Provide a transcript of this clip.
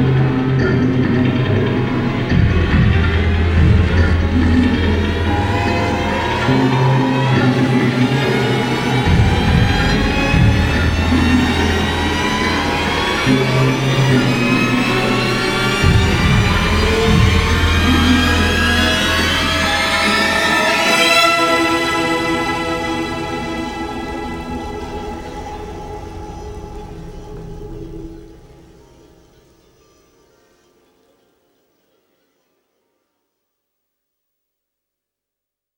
Música